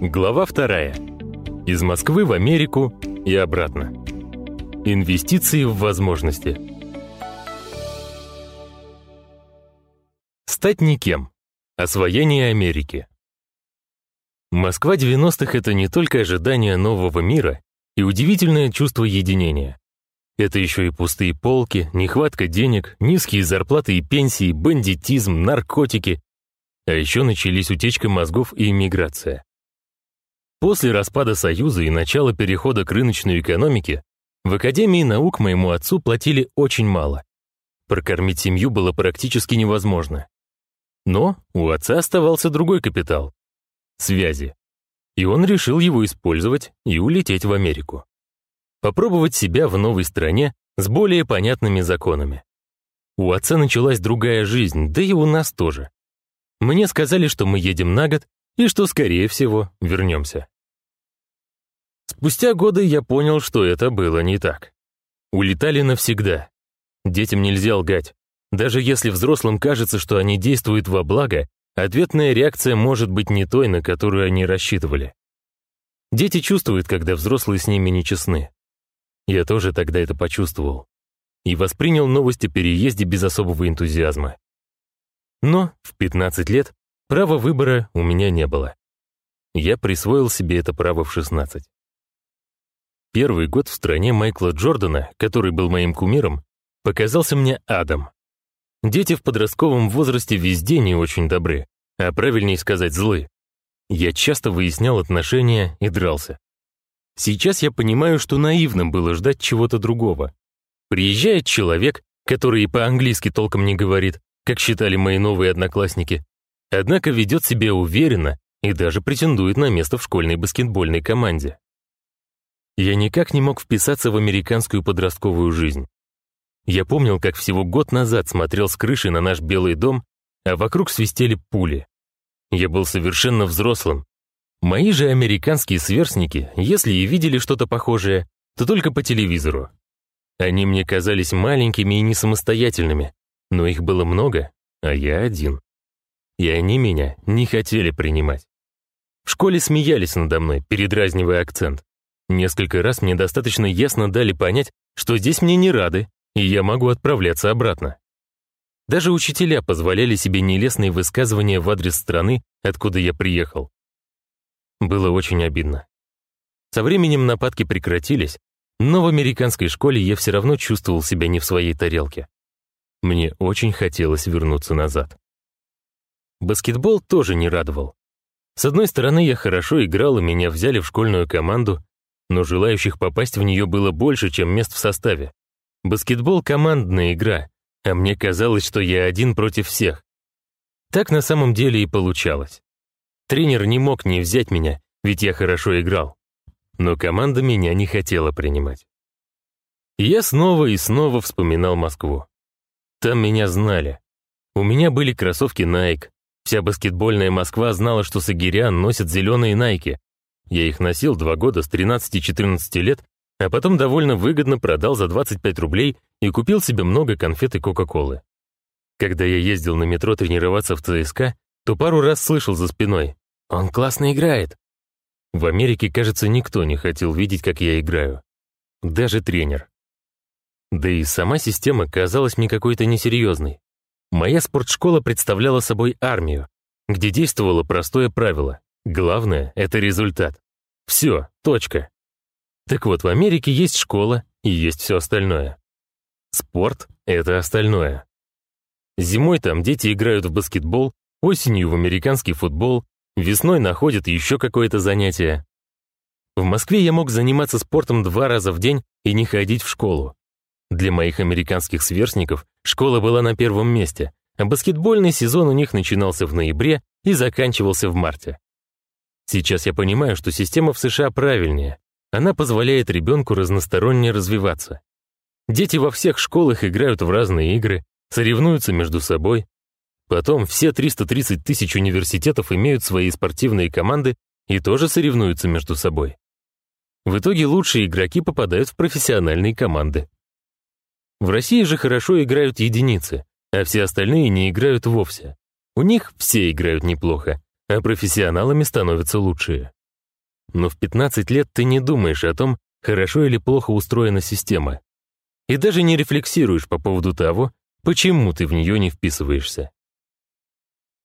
Глава вторая. Из Москвы в Америку и обратно. Инвестиции в возможности. Стать никем. Освоение Америки. Москва 90-х — это не только ожидание нового мира и удивительное чувство единения. Это еще и пустые полки, нехватка денег, низкие зарплаты и пенсии, бандитизм, наркотики. А еще начались утечка мозгов и иммиграция. После распада Союза и начала перехода к рыночной экономике в Академии наук моему отцу платили очень мало. Прокормить семью было практически невозможно. Но у отца оставался другой капитал — связи. И он решил его использовать и улететь в Америку. Попробовать себя в новой стране с более понятными законами. У отца началась другая жизнь, да и у нас тоже. Мне сказали, что мы едем на год, и что, скорее всего, вернемся. Спустя годы я понял, что это было не так. Улетали навсегда. Детям нельзя лгать. Даже если взрослым кажется, что они действуют во благо, ответная реакция может быть не той, на которую они рассчитывали. Дети чувствуют, когда взрослые с ними нечестны. Я тоже тогда это почувствовал. И воспринял новость о переезде без особого энтузиазма. Но в 15 лет Права выбора у меня не было. Я присвоил себе это право в 16. Первый год в стране Майкла Джордана, который был моим кумиром, показался мне адом. Дети в подростковом возрасте везде не очень добры, а правильнее сказать злы. Я часто выяснял отношения и дрался. Сейчас я понимаю, что наивно было ждать чего-то другого. Приезжает человек, который и по-английски толком не говорит, как считали мои новые одноклассники, Однако ведет себя уверенно и даже претендует на место в школьной баскетбольной команде. Я никак не мог вписаться в американскую подростковую жизнь. Я помнил, как всего год назад смотрел с крыши на наш Белый дом, а вокруг свистели пули. Я был совершенно взрослым. Мои же американские сверстники, если и видели что-то похожее, то только по телевизору. Они мне казались маленькими и несамостоятельными, но их было много, а я один и они меня не хотели принимать. В школе смеялись надо мной, передразнивая акцент. Несколько раз мне достаточно ясно дали понять, что здесь мне не рады, и я могу отправляться обратно. Даже учителя позволяли себе нелестные высказывания в адрес страны, откуда я приехал. Было очень обидно. Со временем нападки прекратились, но в американской школе я все равно чувствовал себя не в своей тарелке. Мне очень хотелось вернуться назад. Баскетбол тоже не радовал. С одной стороны, я хорошо играл, и меня взяли в школьную команду, но желающих попасть в нее было больше, чем мест в составе. Баскетбол — командная игра, а мне казалось, что я один против всех. Так на самом деле и получалось. Тренер не мог не взять меня, ведь я хорошо играл. Но команда меня не хотела принимать. я снова и снова вспоминал Москву. Там меня знали. У меня были кроссовки Nike, Вся баскетбольная Москва знала, что Сагирян носит зеленые найки. Я их носил два года с 13-14 лет, а потом довольно выгодно продал за 25 рублей и купил себе много конфет и Кока-Колы. Когда я ездил на метро тренироваться в ЦСКА, то пару раз слышал за спиной «Он классно играет». В Америке, кажется, никто не хотел видеть, как я играю. Даже тренер. Да и сама система казалась мне какой-то несерьезной. Моя спортшкола представляла собой армию, где действовало простое правило. Главное — это результат. Все, точка. Так вот, в Америке есть школа и есть все остальное. Спорт — это остальное. Зимой там дети играют в баскетбол, осенью в американский футбол, весной находят еще какое-то занятие. В Москве я мог заниматься спортом два раза в день и не ходить в школу. Для моих американских сверстников школа была на первом месте, а баскетбольный сезон у них начинался в ноябре и заканчивался в марте. Сейчас я понимаю, что система в США правильнее. Она позволяет ребенку разносторонне развиваться. Дети во всех школах играют в разные игры, соревнуются между собой. Потом все 330 тысяч университетов имеют свои спортивные команды и тоже соревнуются между собой. В итоге лучшие игроки попадают в профессиональные команды. В России же хорошо играют единицы, а все остальные не играют вовсе. У них все играют неплохо, а профессионалами становятся лучшие. Но в 15 лет ты не думаешь о том, хорошо или плохо устроена система. И даже не рефлексируешь по поводу того, почему ты в нее не вписываешься.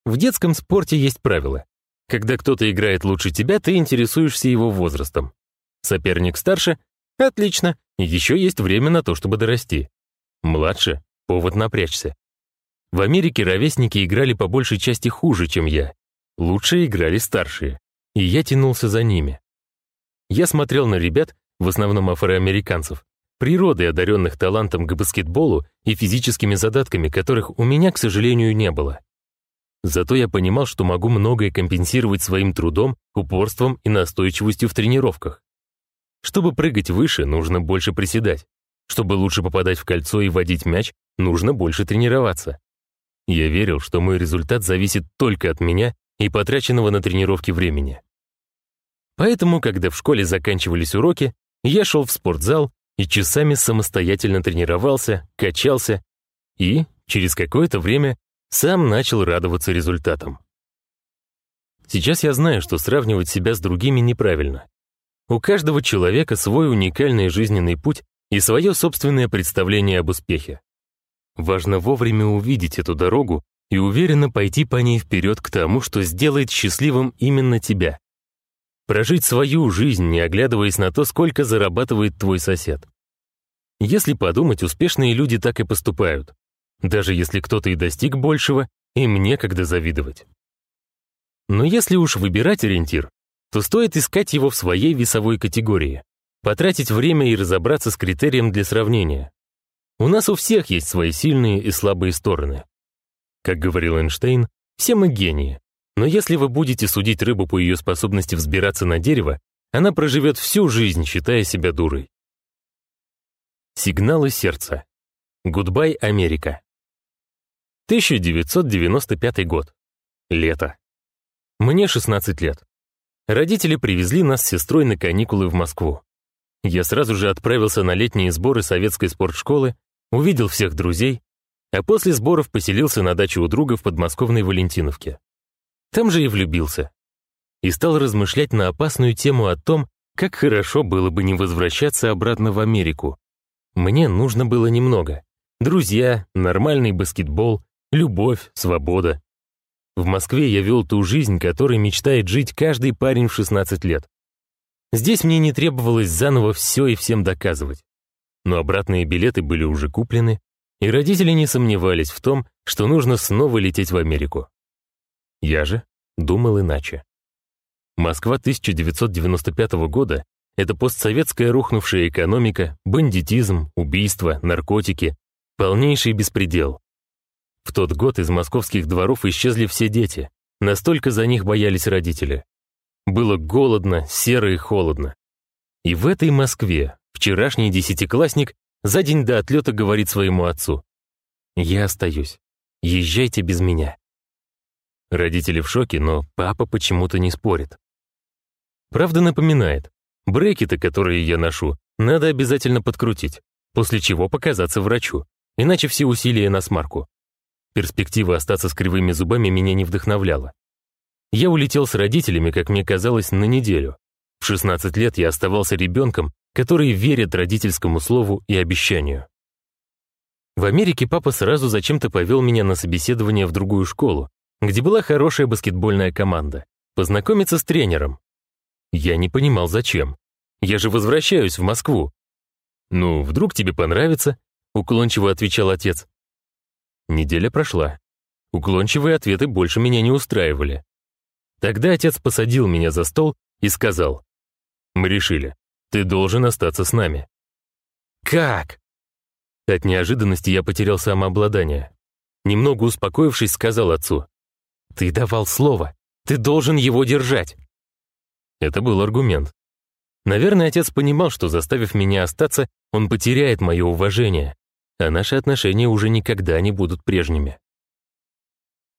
В детском спорте есть правило. Когда кто-то играет лучше тебя, ты интересуешься его возрастом. Соперник старше — отлично, еще есть время на то, чтобы дорасти. Младше — повод напрячься. В Америке ровесники играли по большей части хуже, чем я. Лучше играли старшие, и я тянулся за ними. Я смотрел на ребят, в основном афроамериканцев, природой одаренных талантом к баскетболу и физическими задатками, которых у меня, к сожалению, не было. Зато я понимал, что могу многое компенсировать своим трудом, упорством и настойчивостью в тренировках. Чтобы прыгать выше, нужно больше приседать. Чтобы лучше попадать в кольцо и водить мяч, нужно больше тренироваться. Я верил, что мой результат зависит только от меня и потраченного на тренировки времени. Поэтому, когда в школе заканчивались уроки, я шел в спортзал и часами самостоятельно тренировался, качался и, через какое-то время, сам начал радоваться результатам. Сейчас я знаю, что сравнивать себя с другими неправильно. У каждого человека свой уникальный жизненный путь и свое собственное представление об успехе. Важно вовремя увидеть эту дорогу и уверенно пойти по ней вперед к тому, что сделает счастливым именно тебя. Прожить свою жизнь, не оглядываясь на то, сколько зарабатывает твой сосед. Если подумать, успешные люди так и поступают. Даже если кто-то и достиг большего, им некогда завидовать. Но если уж выбирать ориентир, то стоит искать его в своей весовой категории, потратить время и разобраться с критерием для сравнения. У нас у всех есть свои сильные и слабые стороны. Как говорил Эйнштейн, все мы гении. Но если вы будете судить рыбу по ее способности взбираться на дерево, она проживет всю жизнь, считая себя дурой. Сигналы сердца. Goodbye, Америка. 1995 год. Лето. Мне 16 лет. Родители привезли нас с сестрой на каникулы в Москву. Я сразу же отправился на летние сборы советской спортшколы, увидел всех друзей, а после сборов поселился на даче у друга в подмосковной Валентиновке. Там же и влюбился. И стал размышлять на опасную тему о том, как хорошо было бы не возвращаться обратно в Америку. Мне нужно было немного. Друзья, нормальный баскетбол, любовь, свобода. В Москве я вел ту жизнь, которой мечтает жить каждый парень в 16 лет. Здесь мне не требовалось заново все и всем доказывать. Но обратные билеты были уже куплены, и родители не сомневались в том, что нужно снова лететь в Америку. Я же думал иначе. Москва 1995 года — это постсоветская рухнувшая экономика, бандитизм, убийства, наркотики, полнейший беспредел. В тот год из московских дворов исчезли все дети, настолько за них боялись родители. Было голодно, серо и холодно. И в этой Москве вчерашний десятиклассник за день до отлета говорит своему отцу. «Я остаюсь. Езжайте без меня». Родители в шоке, но папа почему-то не спорит. Правда напоминает, брекеты, которые я ношу, надо обязательно подкрутить, после чего показаться врачу, иначе все усилия на смарку. Перспектива остаться с кривыми зубами меня не вдохновляла. Я улетел с родителями, как мне казалось, на неделю. В 16 лет я оставался ребенком, который верит родительскому слову и обещанию. В Америке папа сразу зачем-то повел меня на собеседование в другую школу, где была хорошая баскетбольная команда, познакомиться с тренером. Я не понимал, зачем. Я же возвращаюсь в Москву. «Ну, вдруг тебе понравится?» — уклончиво отвечал отец. Неделя прошла. Уклончивые ответы больше меня не устраивали. Тогда отец посадил меня за стол и сказал, «Мы решили, ты должен остаться с нами». «Как?» От неожиданности я потерял самообладание. Немного успокоившись, сказал отцу, «Ты давал слово, ты должен его держать». Это был аргумент. Наверное, отец понимал, что, заставив меня остаться, он потеряет мое уважение, а наши отношения уже никогда не будут прежними.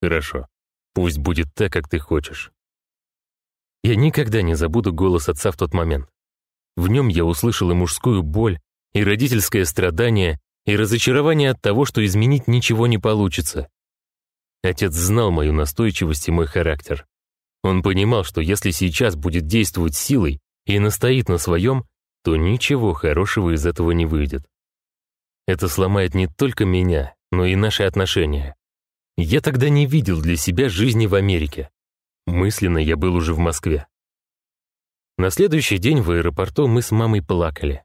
Хорошо, пусть будет так, как ты хочешь. Я никогда не забуду голос отца в тот момент. В нем я услышал и мужскую боль, и родительское страдание, и разочарование от того, что изменить ничего не получится. Отец знал мою настойчивость и мой характер. Он понимал, что если сейчас будет действовать силой и настоит на своем, то ничего хорошего из этого не выйдет. Это сломает не только меня, но и наши отношения. Я тогда не видел для себя жизни в Америке. Мысленно я был уже в Москве. На следующий день в аэропорту мы с мамой плакали.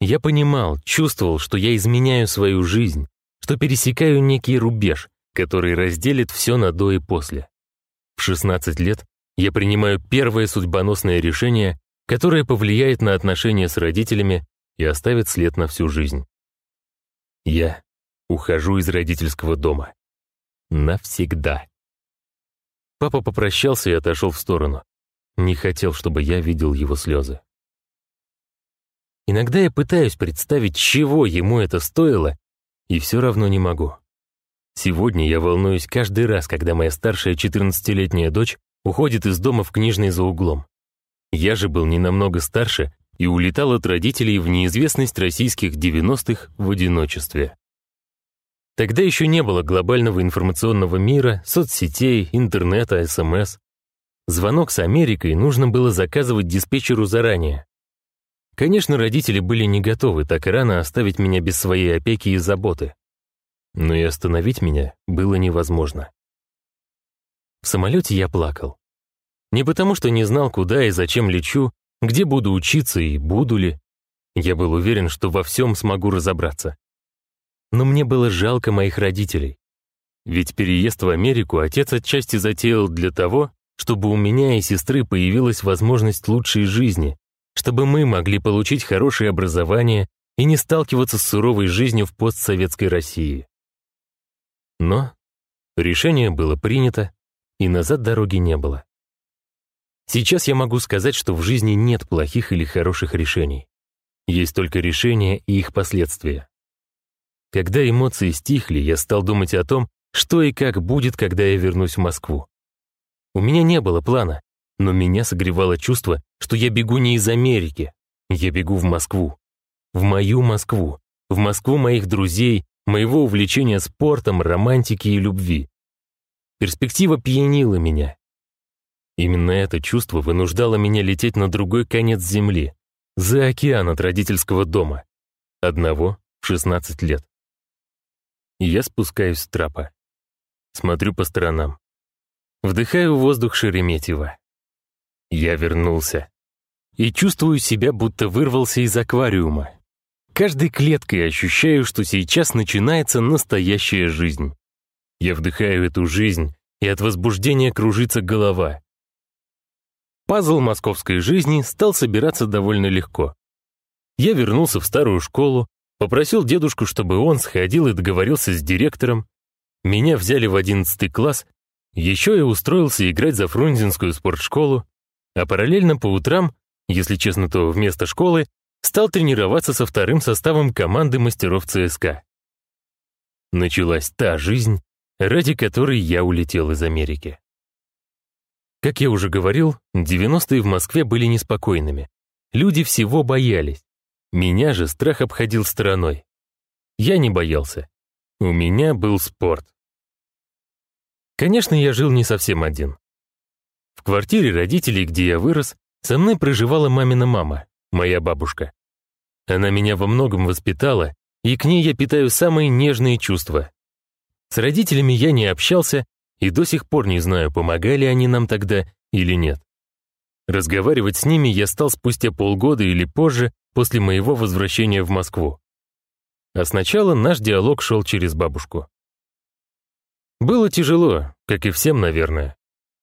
Я понимал, чувствовал, что я изменяю свою жизнь, что пересекаю некий рубеж, который разделит все на до и после. В 16 лет я принимаю первое судьбоносное решение, которое повлияет на отношения с родителями и оставит след на всю жизнь. Я ухожу из родительского дома. Навсегда. Папа попрощался и отошел в сторону. Не хотел, чтобы я видел его слезы. Иногда я пытаюсь представить, чего ему это стоило, и все равно не могу. Сегодня я волнуюсь каждый раз, когда моя старшая 14-летняя дочь уходит из дома в книжный за углом. Я же был не намного старше и улетал от родителей в неизвестность российских 90-х в одиночестве. Тогда еще не было глобального информационного мира, соцсетей, интернета, СМС. Звонок с Америкой нужно было заказывать диспетчеру заранее. Конечно, родители были не готовы так рано оставить меня без своей опеки и заботы. Но и остановить меня было невозможно. В самолете я плакал. Не потому, что не знал, куда и зачем лечу, где буду учиться и буду ли. Я был уверен, что во всем смогу разобраться но мне было жалко моих родителей. Ведь переезд в Америку отец отчасти затеял для того, чтобы у меня и сестры появилась возможность лучшей жизни, чтобы мы могли получить хорошее образование и не сталкиваться с суровой жизнью в постсоветской России. Но решение было принято, и назад дороги не было. Сейчас я могу сказать, что в жизни нет плохих или хороших решений. Есть только решения и их последствия. Когда эмоции стихли, я стал думать о том, что и как будет, когда я вернусь в Москву. У меня не было плана, но меня согревало чувство, что я бегу не из Америки, я бегу в Москву. В мою Москву, в Москву моих друзей, моего увлечения спортом, романтики и любви. Перспектива пьянила меня. Именно это чувство вынуждало меня лететь на другой конец земли, за океан от родительского дома. Одного в 16 лет. Я спускаюсь с трапа. Смотрю по сторонам. Вдыхаю воздух Шереметьево. Я вернулся. И чувствую себя, будто вырвался из аквариума. Каждой клеткой ощущаю, что сейчас начинается настоящая жизнь. Я вдыхаю эту жизнь, и от возбуждения кружится голова. Пазл московской жизни стал собираться довольно легко. Я вернулся в старую школу, Попросил дедушку, чтобы он сходил и договорился с директором. Меня взяли в одиннадцатый класс, еще и устроился играть за фрунзенскую спортшколу, а параллельно по утрам, если честно, то вместо школы, стал тренироваться со вторым составом команды мастеров ЦСКА. Началась та жизнь, ради которой я улетел из Америки. Как я уже говорил, 90-е в Москве были неспокойными. Люди всего боялись. Меня же страх обходил стороной. Я не боялся. У меня был спорт. Конечно, я жил не совсем один. В квартире родителей, где я вырос, со мной проживала мамина мама, моя бабушка. Она меня во многом воспитала, и к ней я питаю самые нежные чувства. С родителями я не общался, и до сих пор не знаю, помогали они нам тогда или нет. Разговаривать с ними я стал спустя полгода или позже, после моего возвращения в Москву. А сначала наш диалог шел через бабушку. Было тяжело, как и всем, наверное.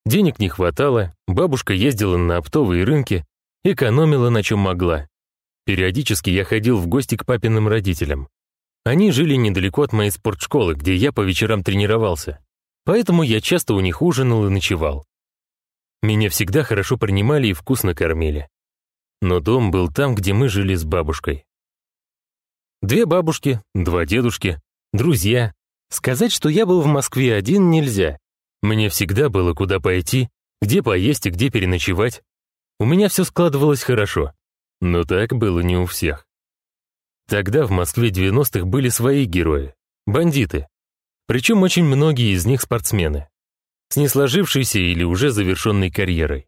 Денег не хватало, бабушка ездила на оптовые рынки, экономила на чем могла. Периодически я ходил в гости к папиным родителям. Они жили недалеко от моей спортшколы, где я по вечерам тренировался. Поэтому я часто у них ужинал и ночевал. Меня всегда хорошо принимали и вкусно кормили но дом был там, где мы жили с бабушкой. Две бабушки, два дедушки, друзья. Сказать, что я был в Москве один, нельзя. Мне всегда было куда пойти, где поесть и где переночевать. У меня все складывалось хорошо, но так было не у всех. Тогда в Москве 90-х были свои герои, бандиты. Причем очень многие из них спортсмены. С несложившейся или уже завершенной карьерой.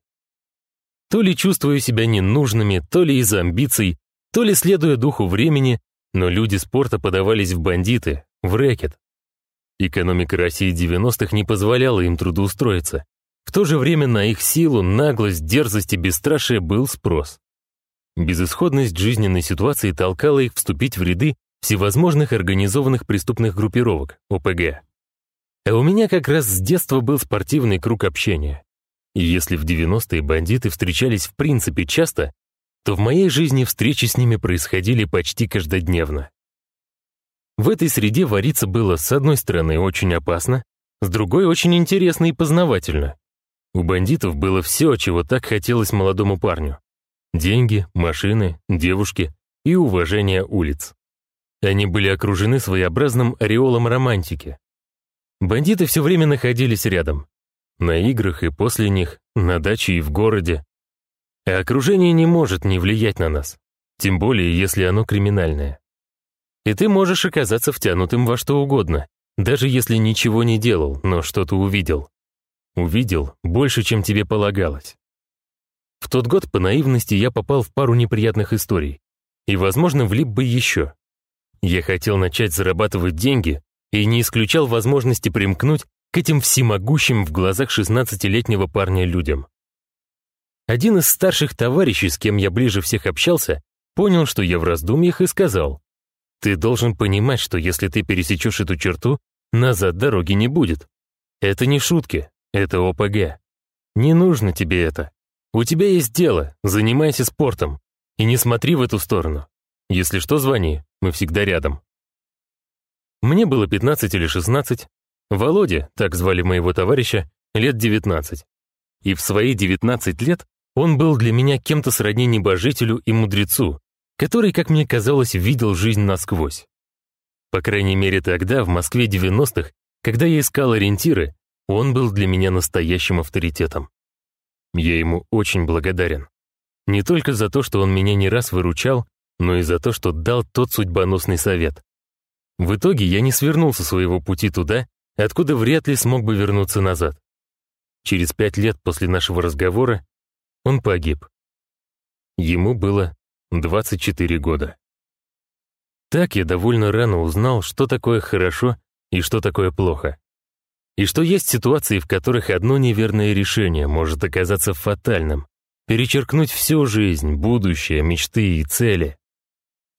То ли чувствуя себя ненужными, то ли из-за амбиций, то ли следуя духу времени, но люди спорта подавались в бандиты, в рэкет. Экономика России 90-х не позволяла им трудоустроиться. В то же время на их силу, наглость, дерзость и бесстрашие был спрос. Безысходность жизненной ситуации толкала их вступить в ряды всевозможных организованных преступных группировок, ОПГ. А у меня как раз с детства был спортивный круг общения. И если в 90-е бандиты встречались в принципе часто, то в моей жизни встречи с ними происходили почти каждодневно. В этой среде вариться было, с одной стороны, очень опасно, с другой — очень интересно и познавательно. У бандитов было все, чего так хотелось молодому парню. Деньги, машины, девушки и уважение улиц. Они были окружены своеобразным ореолом романтики. Бандиты все время находились рядом. На играх и после них, на даче и в городе. А окружение не может не влиять на нас. Тем более, если оно криминальное. И ты можешь оказаться втянутым во что угодно, даже если ничего не делал, но что-то увидел. Увидел больше, чем тебе полагалось. В тот год по наивности я попал в пару неприятных историй. И, возможно, влип бы еще. Я хотел начать зарабатывать деньги и не исключал возможности примкнуть к этим всемогущим в глазах 16-летнего парня людям. Один из старших товарищей, с кем я ближе всех общался, понял, что я в раздумьях и сказал, «Ты должен понимать, что если ты пересечешь эту черту, назад дороги не будет. Это не шутки, это ОПГ. Не нужно тебе это. У тебя есть дело, занимайся спортом. И не смотри в эту сторону. Если что, звони, мы всегда рядом. Мне было 15 или 16. Володя, так звали моего товарища, лет 19. И в свои 19 лет он был для меня кем-то сродни небожителю и мудрецу, который, как мне казалось, видел жизнь насквозь. По крайней мере тогда, в Москве 90-х, когда я искал ориентиры, он был для меня настоящим авторитетом. Я ему очень благодарен. Не только за то, что он меня не раз выручал, но и за то, что дал тот судьбоносный совет. В итоге я не свернул со своего пути туда, откуда вряд ли смог бы вернуться назад. Через пять лет после нашего разговора он погиб. Ему было 24 года. Так я довольно рано узнал, что такое хорошо и что такое плохо. И что есть ситуации, в которых одно неверное решение может оказаться фатальным, перечеркнуть всю жизнь, будущее, мечты и цели.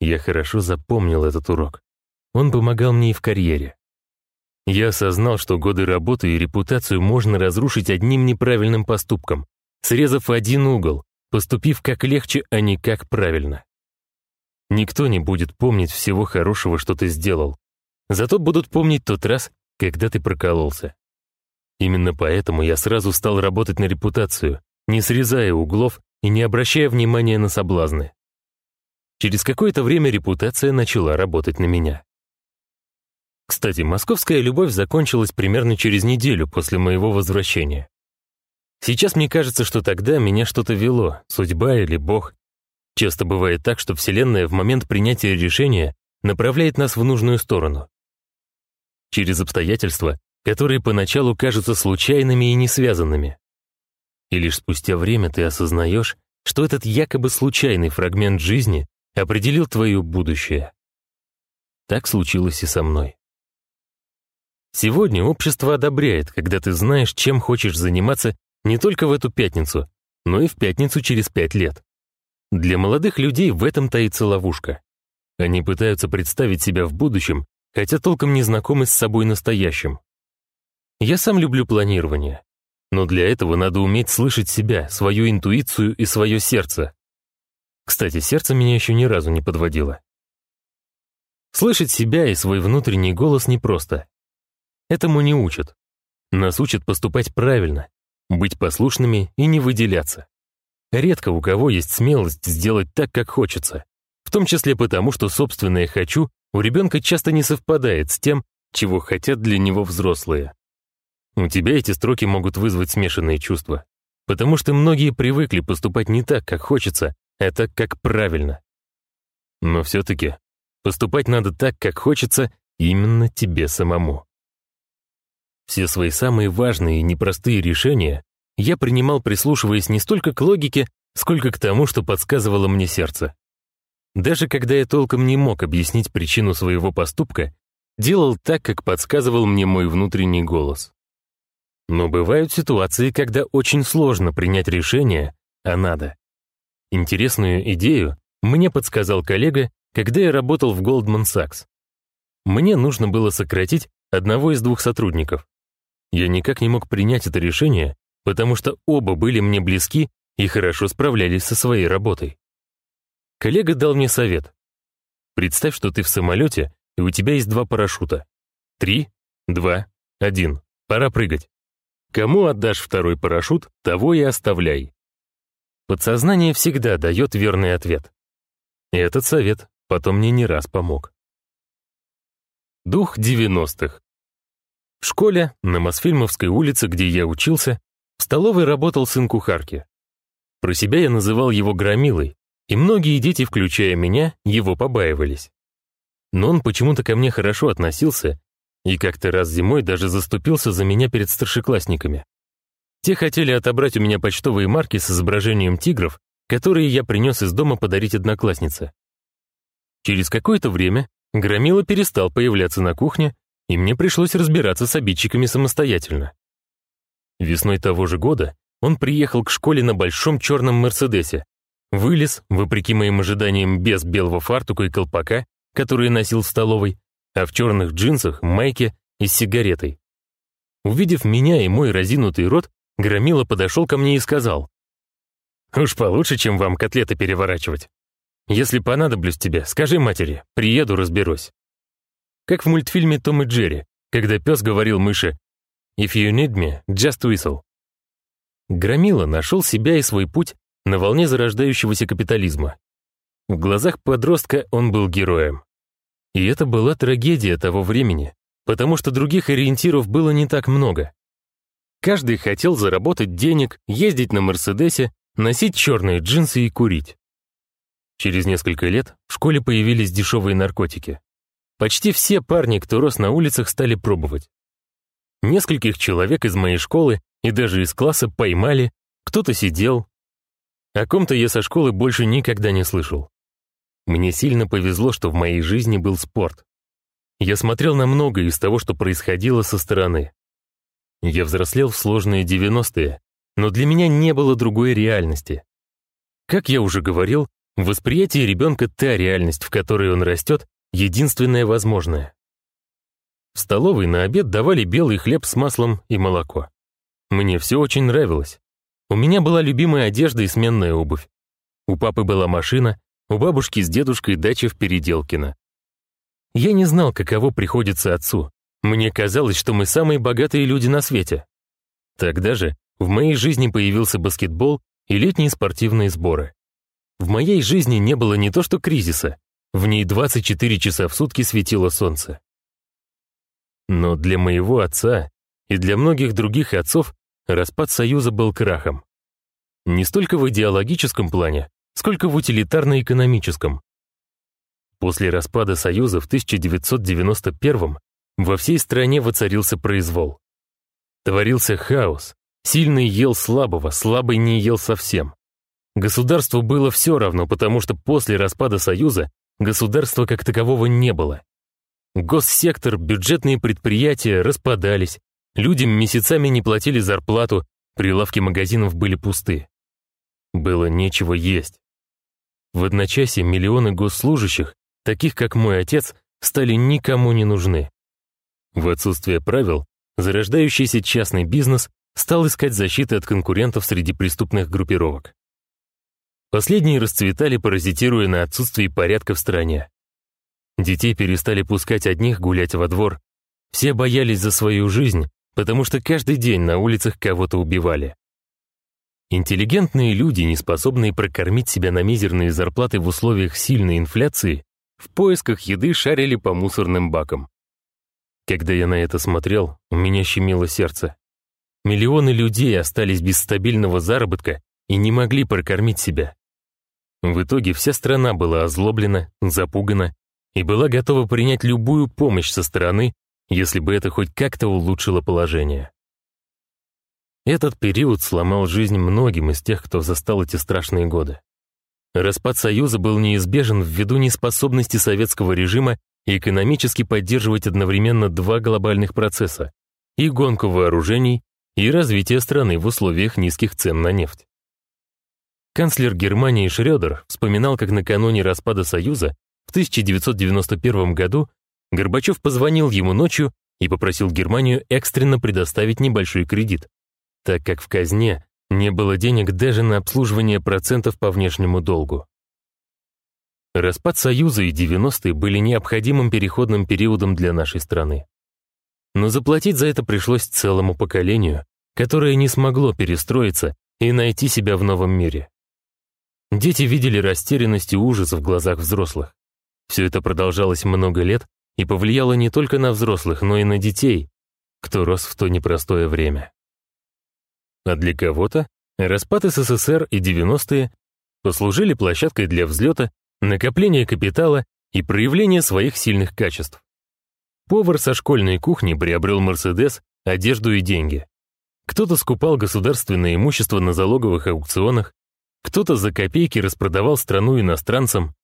Я хорошо запомнил этот урок. Он помогал мне и в карьере. Я осознал, что годы работы и репутацию можно разрушить одним неправильным поступком, срезав один угол, поступив как легче, а не как правильно. Никто не будет помнить всего хорошего, что ты сделал. Зато будут помнить тот раз, когда ты прокололся. Именно поэтому я сразу стал работать на репутацию, не срезая углов и не обращая внимания на соблазны. Через какое-то время репутация начала работать на меня. Кстати, московская любовь закончилась примерно через неделю после моего возвращения. Сейчас мне кажется, что тогда меня что-то вело, судьба или Бог. Часто бывает так, что Вселенная в момент принятия решения направляет нас в нужную сторону. Через обстоятельства, которые поначалу кажутся случайными и не связанными. И лишь спустя время ты осознаешь, что этот якобы случайный фрагмент жизни определил твое будущее. Так случилось и со мной. Сегодня общество одобряет, когда ты знаешь, чем хочешь заниматься не только в эту пятницу, но и в пятницу через пять лет. Для молодых людей в этом таится ловушка. Они пытаются представить себя в будущем, хотя толком не знакомы с собой настоящим. Я сам люблю планирование, но для этого надо уметь слышать себя, свою интуицию и свое сердце. Кстати, сердце меня еще ни разу не подводило. Слышать себя и свой внутренний голос непросто. Этому не учат. Нас учат поступать правильно, быть послушными и не выделяться. Редко у кого есть смелость сделать так, как хочется. В том числе потому, что собственное «хочу» у ребенка часто не совпадает с тем, чего хотят для него взрослые. У тебя эти строки могут вызвать смешанные чувства, потому что многие привыкли поступать не так, как хочется, это как правильно. Но все-таки поступать надо так, как хочется именно тебе самому. Все свои самые важные и непростые решения я принимал, прислушиваясь не столько к логике, сколько к тому, что подсказывало мне сердце. Даже когда я толком не мог объяснить причину своего поступка, делал так, как подсказывал мне мой внутренний голос. Но бывают ситуации, когда очень сложно принять решение, а надо. Интересную идею мне подсказал коллега, когда я работал в Goldman Sachs. Мне нужно было сократить одного из двух сотрудников. Я никак не мог принять это решение, потому что оба были мне близки и хорошо справлялись со своей работой. Коллега дал мне совет. Представь, что ты в самолете, и у тебя есть два парашюта. Три, два, один. Пора прыгать. Кому отдашь второй парашют, того и оставляй. Подсознание всегда дает верный ответ. И этот совет потом мне не раз помог. Дух 90-х. В школе, на Мосфильмовской улице, где я учился, в столовой работал сын кухарки. Про себя я называл его Громилой, и многие дети, включая меня, его побаивались. Но он почему-то ко мне хорошо относился и как-то раз зимой даже заступился за меня перед старшеклассниками. Те хотели отобрать у меня почтовые марки с изображением тигров, которые я принес из дома подарить однокласснице. Через какое-то время Громила перестал появляться на кухне, и мне пришлось разбираться с обидчиками самостоятельно. Весной того же года он приехал к школе на большом черном «Мерседесе», вылез, вопреки моим ожиданиям, без белого фартука и колпака, который носил в столовой, а в черных джинсах, майке и с сигаретой. Увидев меня и мой разинутый рот, Громила подошел ко мне и сказал, «Уж получше, чем вам котлеты переворачивать. Если понадоблюсь тебе, скажи матери, приеду, разберусь». Как в мультфильме «Том и Джерри», когда пес говорил мыши «If you need me, just whistle». Громила нашел себя и свой путь на волне зарождающегося капитализма. В глазах подростка он был героем. И это была трагедия того времени, потому что других ориентиров было не так много. Каждый хотел заработать денег, ездить на Мерседесе, носить черные джинсы и курить. Через несколько лет в школе появились дешевые наркотики. Почти все парни, кто рос на улицах, стали пробовать. Нескольких человек из моей школы и даже из класса поймали, кто-то сидел. О ком-то я со школы больше никогда не слышал. Мне сильно повезло, что в моей жизни был спорт. Я смотрел на многое из того, что происходило со стороны. Я взрослел в сложные 90-е, но для меня не было другой реальности. Как я уже говорил, восприятие ребенка — та реальность, в которой он растет, единственная возможная. В столовой на обед давали белый хлеб с маслом и молоко. Мне все очень нравилось. У меня была любимая одежда и сменная обувь. У папы была машина, у бабушки с дедушкой дача в Переделкино. Я не знал, каково приходится отцу. Мне казалось, что мы самые богатые люди на свете. Тогда же в моей жизни появился баскетбол и летние спортивные сборы. В моей жизни не было не то что кризиса, в ней 24 часа в сутки светило солнце. Но для моего отца и для многих других отцов распад Союза был крахом. Не столько в идеологическом плане, сколько в утилитарно-экономическом. После распада Союза в 1991 во всей стране воцарился произвол. Творился хаос. Сильный ел слабого, слабый не ел совсем. Государству было все равно, потому что после распада Союза государства как такового не было. Госсектор, бюджетные предприятия распадались, людям месяцами не платили зарплату, прилавки магазинов были пусты. Было нечего есть. В одночасье миллионы госслужащих, таких как мой отец, стали никому не нужны. В отсутствие правил, зарождающийся частный бизнес стал искать защиты от конкурентов среди преступных группировок. Последние расцветали, паразитируя на отсутствии порядка в стране. Детей перестали пускать одних гулять во двор. Все боялись за свою жизнь, потому что каждый день на улицах кого-то убивали. Интеллигентные люди, не способные прокормить себя на мизерные зарплаты в условиях сильной инфляции, в поисках еды шарили по мусорным бакам. Когда я на это смотрел, у меня щемило сердце. Миллионы людей остались без стабильного заработка и не могли прокормить себя. В итоге вся страна была озлоблена, запугана и была готова принять любую помощь со стороны, если бы это хоть как-то улучшило положение. Этот период сломал жизнь многим из тех, кто застал эти страшные годы. Распад Союза был неизбежен ввиду неспособности советского режима экономически поддерживать одновременно два глобальных процесса и гонку вооружений, и развитие страны в условиях низких цен на нефть. Канцлер Германии Шрёдер вспоминал, как накануне распада Союза в 1991 году Горбачев позвонил ему ночью и попросил Германию экстренно предоставить небольшой кредит, так как в казне не было денег даже на обслуживание процентов по внешнему долгу. Распад Союза и 90-е были необходимым переходным периодом для нашей страны. Но заплатить за это пришлось целому поколению, которое не смогло перестроиться и найти себя в новом мире. Дети видели растерянность и ужас в глазах взрослых. Все это продолжалось много лет и повлияло не только на взрослых, но и на детей, кто рос в то непростое время. А для кого-то распад СССР и 90-е послужили площадкой для взлета, накопления капитала и проявления своих сильных качеств. Повар со школьной кухни приобрел «Мерседес», одежду и деньги. Кто-то скупал государственное имущество на залоговых аукционах, кто-то за копейки распродавал страну иностранцам.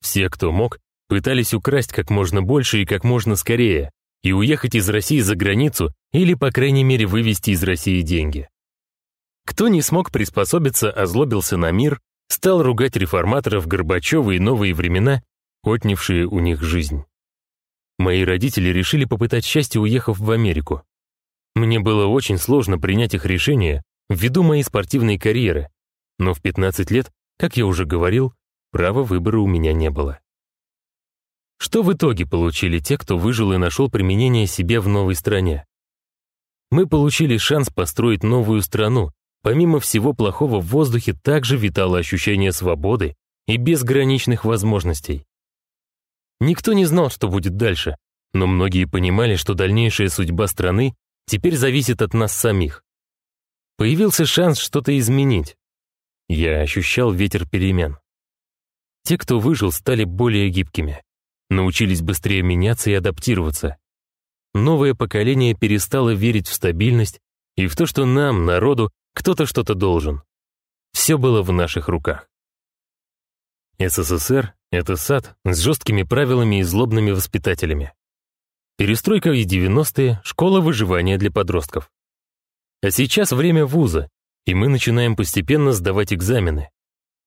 Все, кто мог, пытались украсть как можно больше и как можно скорее и уехать из России за границу или, по крайней мере, вывести из России деньги. Кто не смог приспособиться, озлобился на мир, стал ругать реформаторов Горбачева и новые времена, отнявшие у них жизнь. Мои родители решили попытать счастье, уехав в Америку. Мне было очень сложно принять их решение ввиду моей спортивной карьеры, но в 15 лет, как я уже говорил, права выбора у меня не было. Что в итоге получили те, кто выжил и нашел применение себе в новой стране? Мы получили шанс построить новую страну, Помимо всего плохого в воздухе также витало ощущение свободы и безграничных возможностей. Никто не знал, что будет дальше, но многие понимали, что дальнейшая судьба страны теперь зависит от нас самих. Появился шанс что-то изменить. Я ощущал ветер перемен. Те, кто выжил, стали более гибкими, научились быстрее меняться и адаптироваться. Новое поколение перестало верить в стабильность и в то, что нам, народу, кто-то что-то должен. Все было в наших руках. СССР — это сад с жесткими правилами и злобными воспитателями. Перестройка и 90-е — школа выживания для подростков. А сейчас время вуза, и мы начинаем постепенно сдавать экзамены.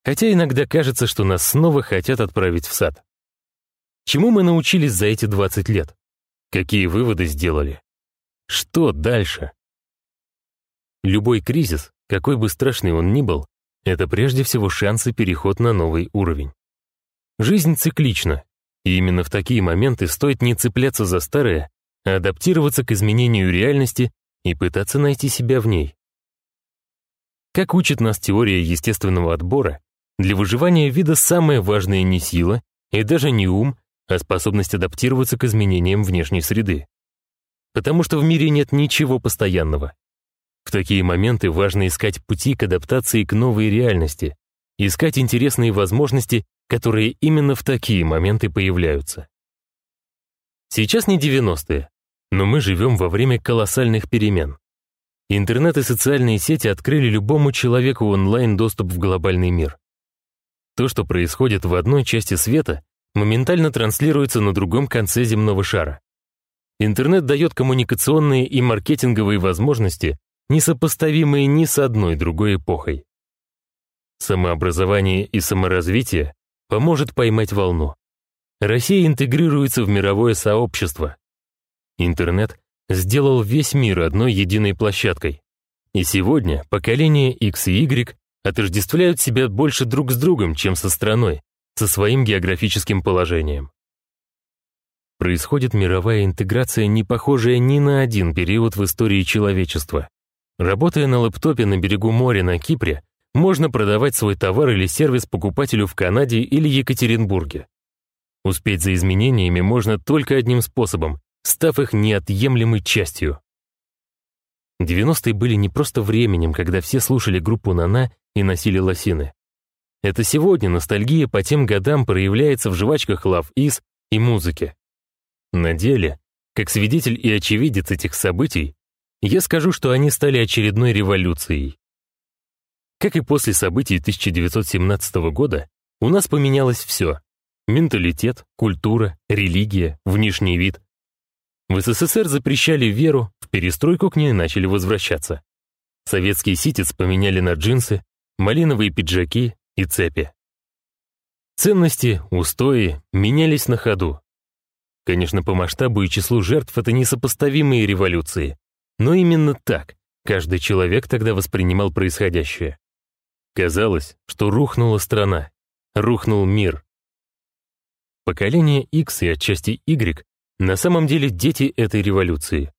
Хотя иногда кажется, что нас снова хотят отправить в сад. Чему мы научились за эти 20 лет? Какие выводы сделали? Что дальше? Любой кризис, какой бы страшный он ни был, это прежде всего шанс и переход на новый уровень. Жизнь циклична, и именно в такие моменты стоит не цепляться за старое, а адаптироваться к изменению реальности и пытаться найти себя в ней. Как учит нас теория естественного отбора, для выживания вида самое важное не сила и даже не ум, а способность адаптироваться к изменениям внешней среды. Потому что в мире нет ничего постоянного. В такие моменты важно искать пути к адаптации к новой реальности, искать интересные возможности, которые именно в такие моменты появляются. Сейчас не 90-е, но мы живем во время колоссальных перемен. Интернет и социальные сети открыли любому человеку онлайн доступ в глобальный мир. То, что происходит в одной части света, моментально транслируется на другом конце земного шара. Интернет дает коммуникационные и маркетинговые возможности, несопоставимые ни с одной другой эпохой. Самообразование и саморазвитие поможет поймать волну. Россия интегрируется в мировое сообщество. Интернет сделал весь мир одной единой площадкой. И сегодня поколения X и Y отождествляют себя больше друг с другом, чем со страной, со своим географическим положением. Происходит мировая интеграция, не похожая ни на один период в истории человечества. Работая на лэптопе на берегу моря на Кипре, можно продавать свой товар или сервис покупателю в Канаде или Екатеринбурге. Успеть за изменениями можно только одним способом, став их неотъемлемой частью. 90-е были не просто временем, когда все слушали группу «Нана» и носили лосины. Это сегодня ностальгия по тем годам проявляется в жвачках Love Is и музыке. На деле как свидетель и очевидец этих событий, я скажу, что они стали очередной революцией. Как и после событий 1917 года, у нас поменялось все. Менталитет, культура, религия, внешний вид. В СССР запрещали веру, в перестройку к ней начали возвращаться. Советский ситец поменяли на джинсы, малиновые пиджаки и цепи. Ценности, устои менялись на ходу. Конечно, по масштабу и числу жертв это несопоставимые революции, но именно так каждый человек тогда воспринимал происходящее. Казалось, что рухнула страна, рухнул мир. Поколение X и отчасти Y на самом деле дети этой революции.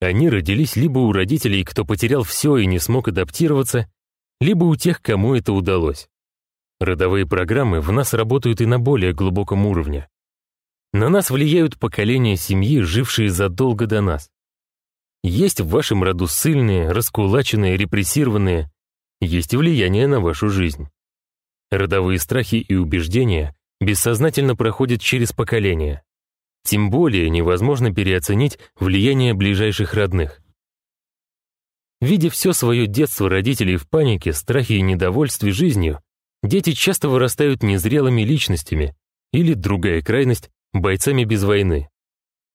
Они родились либо у родителей, кто потерял все и не смог адаптироваться, либо у тех, кому это удалось. Родовые программы в нас работают и на более глубоком уровне. На нас влияют поколения семьи, жившие задолго до нас. Есть в вашем роду сильные, раскулаченные, репрессированные, есть влияние на вашу жизнь. Родовые страхи и убеждения бессознательно проходят через поколения. Тем более невозможно переоценить влияние ближайших родных. Видя все свое детство родителей в панике, страхе и недовольстве жизнью, дети часто вырастают незрелыми личностями или, другая крайность, бойцами без войны.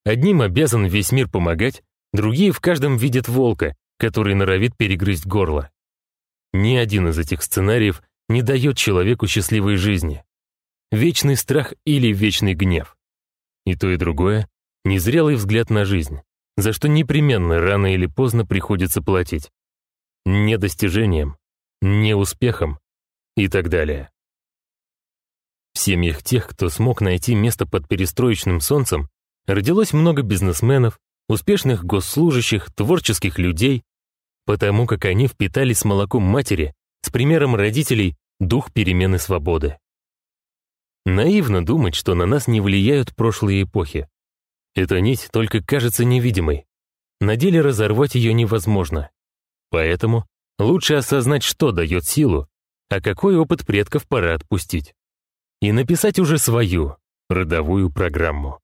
Одним обязан весь мир помогать, другие в каждом видят волка, который норовит перегрызть горло. Ни один из этих сценариев не дает человеку счастливой жизни. Вечный страх или вечный гнев. И то, и другое — незрелый взгляд на жизнь, за что непременно рано или поздно приходится платить. Не достижением, не успехом и так далее. В семьях тех, кто смог найти место под перестроечным солнцем, родилось много бизнесменов, успешных госслужащих, творческих людей, потому как они впитали с молоком матери, с примером родителей, дух перемены свободы. Наивно думать, что на нас не влияют прошлые эпохи. Эта нить только кажется невидимой. На деле разорвать ее невозможно. Поэтому лучше осознать, что дает силу, а какой опыт предков пора отпустить. И написать уже свою родовую программу.